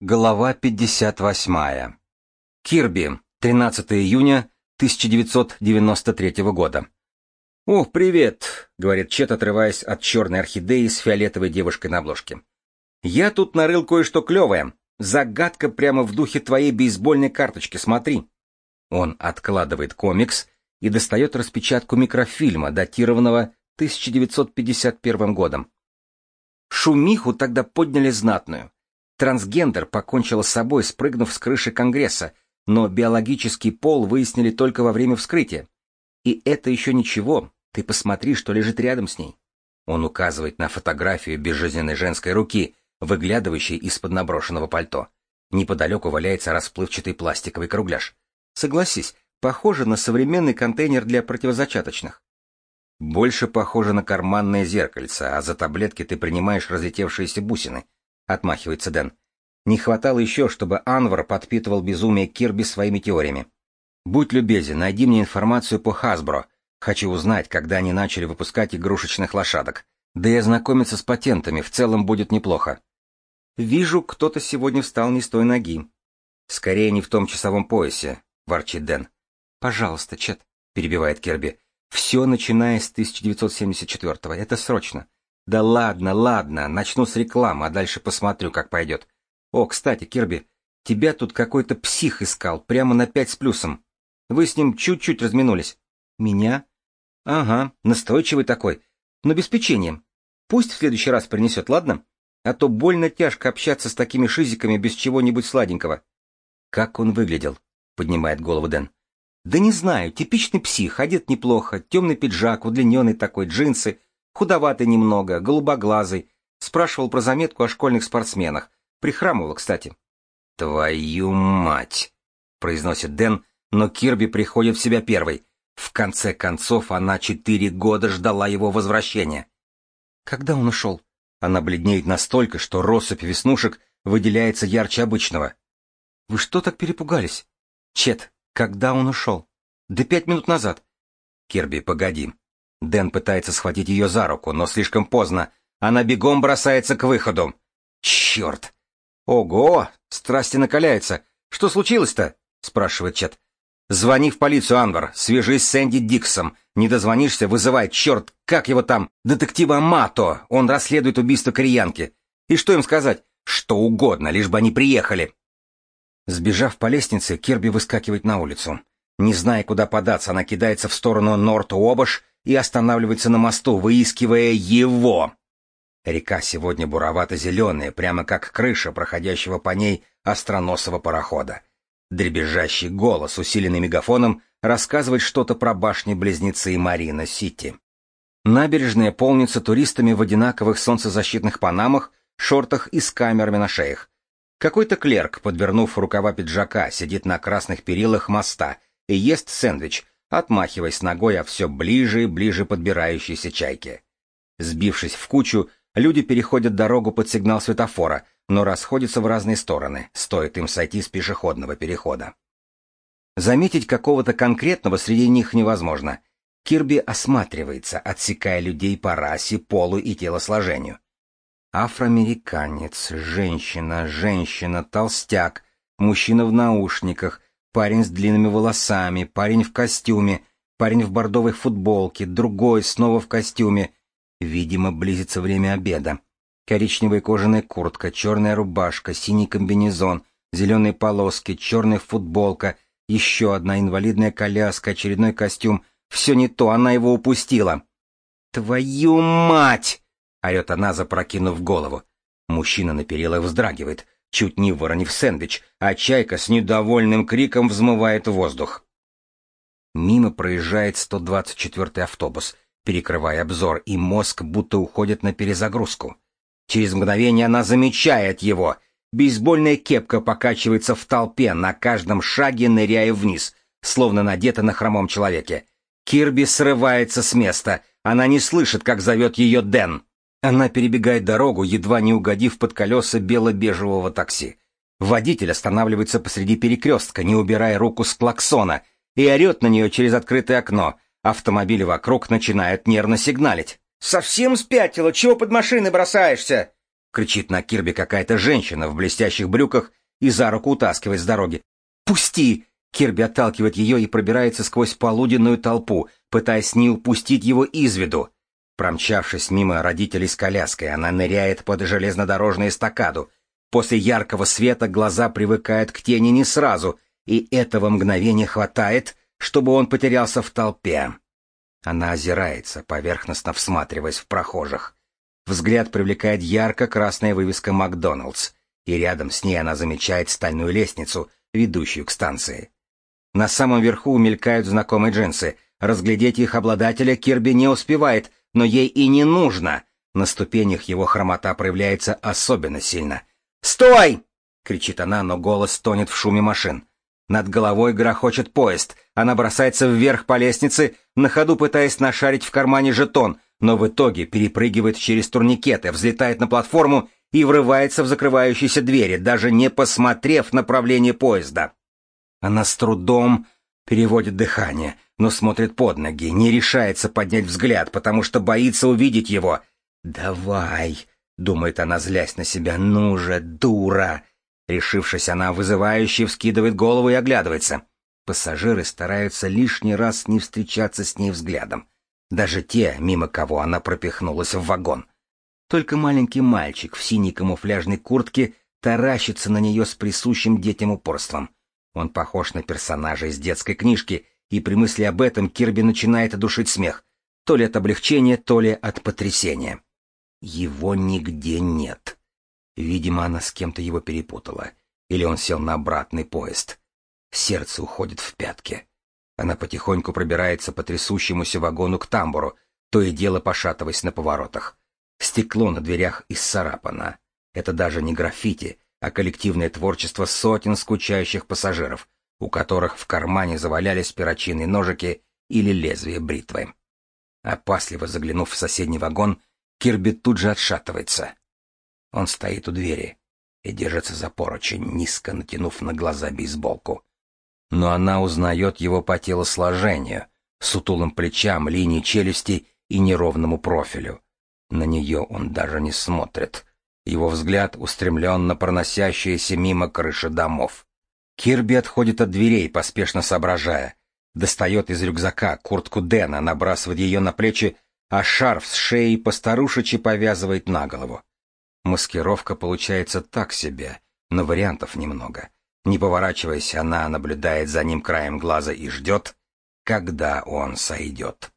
Глава 58. Кирби, 13 июня 1993 года. «О, привет!» — говорит Чет, отрываясь от черной орхидеи с фиолетовой девушкой на обложке. «Я тут нарыл кое-что клевое. Загадка прямо в духе твоей бейсбольной карточки, смотри». Он откладывает комикс и достает распечатку микрофильма, датированного 1951 годом. Шумиху тогда подняли знатную. Трансгендер покончила с собой, спрыгнув с крыши Конгресса, но биологический пол выяснили только во время вскрытия. И это еще ничего, ты посмотри, что лежит рядом с ней. Он указывает на фотографию безжизненной женской руки, выглядывающей из-под наброшенного пальто. Неподалеку валяется расплывчатый пластиковый кругляш. Согласись, похоже на современный контейнер для противозачаточных. Больше похоже на карманное зеркальце, а за таблетки ты принимаешь разлетевшиеся бусины — отмахивается Дэн. Не хватало еще, чтобы Анвар подпитывал безумие Кирби своими теориями. Будь любезен, найди мне информацию по Хасбро. Хочу узнать, когда они начали выпускать игрушечных лошадок. Да и ознакомиться с патентами в целом будет неплохо. Вижу, кто-то сегодня встал не с той ноги. Скорее не в том часовом поясе, ворчит Дэн. Пожалуйста, Чет, перебивает Кирби. Все начиная с 1974-го. Это срочно. Да ладно, ладно, начну с рекламы, а дальше посмотрю, как пойдет. О, кстати, Кирби, тебя тут какой-то псих искал, прямо на пять с плюсом. Вы с ним чуть-чуть разминулись. Меня? Ага, настойчивый такой, но без печенья. Пусть в следующий раз принесет, ладно? А то больно тяжко общаться с такими шизиками без чего-нибудь сладенького. Как он выглядел? Поднимает голову Дэн. Да не знаю, типичный псих, одет неплохо, темный пиджак, удлиненный такой, джинсы, Худоватый немного, голубоглазый. Спрашивал про заметку о школьных спортсменах. Прихрамывал, кстати. «Твою мать!» — произносит Дэн, но Кирби приходит в себя первой. В конце концов, она четыре года ждала его возвращения. Когда он ушел? Она бледнеет настолько, что россыпь веснушек выделяется ярче обычного. Вы что так перепугались? Чет, когда он ушел? Да пять минут назад. Кирби, погоди. Дэн пытается схватить ее за руку, но слишком поздно. Она бегом бросается к выходу. Черт! Ого! Страсти накаляются. Что случилось-то? спрашивает Чет. Звони в полицию, Анвар. Свяжись с Энди Диксом. Не дозвонишься, вызывай, черт, как его там? Детектива Мато. Он расследует убийство кореянки. И что им сказать? Что угодно, лишь бы они приехали. Сбежав по лестнице, Кирби выскакивает на улицу. Не зная, куда податься, она кидается в сторону Норт-Уобаш и останавливается на мосту, выискивая его. Река сегодня буровато-зеленая, прямо как крыша проходящего по ней остроносого парохода. Дребезжащий голос, усиленный мегафоном, рассказывает что-то про башни-близнецы Марина-Сити. Набережная полнится туристами в одинаковых солнцезащитных панамах, шортах и с камерами на шеях. Какой-то клерк, подвернув рукава пиджака, сидит на красных перилах моста и ест сэндвич, отмахиваясь ногой о все ближе и ближе подбирающейся чайке. Сбившись в кучу, люди переходят дорогу под сигнал светофора, но расходятся в разные стороны, стоит им сойти с пешеходного перехода. Заметить какого-то конкретного среди них невозможно. Кирби осматривается, отсекая людей по расе, полу и телосложению. Афроамериканец, женщина, женщина, толстяк, мужчина в наушниках, парень с длинными волосами, парень в костюме, парень в бордовой футболке, другой снова в костюме. Видимо, близится время обеда. Коричневая кожаная куртка, черная рубашка, синий комбинезон, зеленые полоски, черная футболка, еще одна инвалидная коляска, очередной костюм. Все не то, она его упустила. «Твою мать!» — орет она, запрокинув голову. Мужчина на перилах вздрагивает чуть не выронив сэндвич, а чайка с недовольным криком взмывает воздух. Мимо проезжает 124-й автобус, перекрывая обзор, и мозг будто уходит на перезагрузку. Через мгновение она замечает его. Бейсбольная кепка покачивается в толпе, на каждом шаге ныряя вниз, словно надета на хромом человеке. Кирби срывается с места. Она не слышит, как зовет ее Дэн. Она перебегает дорогу, едва не угодив под колеса бело-бежевого такси. Водитель останавливается посреди перекрестка, не убирая руку с клаксона, и орет на нее через открытое окно. Автомобили вокруг начинают нервно сигналить. «Совсем спятила? Чего под машиной бросаешься?» — кричит на Кирби какая-то женщина в блестящих брюках и за руку утаскивает с дороги. «Пусти!» Кирби отталкивает ее и пробирается сквозь полуденную толпу, пытаясь не упустить его из виду. Промчавшись мимо родителей с коляской, она ныряет под железнодорожную эстакаду. После яркого света глаза привыкают к тени не сразу, и этого мгновения хватает, чтобы он потерялся в толпе. Она озирается, поверхностно всматриваясь в прохожих. Взгляд привлекает ярко-красная вывеска «Макдоналдс», и рядом с ней она замечает стальную лестницу, ведущую к станции. На самом верху мелькают знакомые джинсы. Разглядеть их обладателя Кирби не успевает, но ей и не нужно. На ступенях его хромота проявляется особенно сильно. «Стой!» — кричит она, но голос тонет в шуме машин. Над головой грохочет поезд. Она бросается вверх по лестнице, на ходу пытаясь нашарить в кармане жетон, но в итоге перепрыгивает через турникеты, взлетает на платформу и врывается в закрывающиеся двери, даже не посмотрев направление поезда. Она с трудом переводит дыхание, но смотрит под ноги, не решается поднять взгляд, потому что боится увидеть его. «Давай!» — думает она, злясь на себя. «Ну же, дура!» Решившись, она вызывающе вскидывает голову и оглядывается. Пассажиры стараются лишний раз не встречаться с ней взглядом. Даже те, мимо кого она пропихнулась в вагон. Только маленький мальчик в синей камуфляжной куртке таращится на нее с присущим детям упорством. Он похож на персонажа из детской книжки, и при мысли об этом Кирби начинает душить смех, то ли от облегчения, то ли от потрясения. Его нигде нет. Видимо, она с кем-то его перепутала, или он сел на обратный поезд. Сердце уходит в пятки. Она потихоньку пробирается по трясущемуся вагону к тамбуру, то и дело пошатываясь на поворотах. Стекло на дверях исцарапано. Это даже не граффити, а коллективное творчество сотен скучающих пассажиров, у которых в кармане завалялись перочинные ножики или лезвие бритвы. Опасливо заглянув в соседний вагон, Кирби тут же отшатывается. Он стоит у двери и держится за поручень, низко натянув на глаза бейсболку. Но она узнает его по телосложению, сутулым плечам, линии челюсти и неровному профилю. На нее он даже не смотрит, его взгляд устремлен на проносящиеся мимо крыши домов. Кирби отходит от дверей, поспешно соображая. Достает из рюкзака куртку Дэна, набрасывает ее на плечи, а шарф с шеи постарушечи повязывает на голову. Маскировка получается так себе, но вариантов немного. Не поворачиваясь, она наблюдает за ним краем глаза и ждет, когда он сойдет.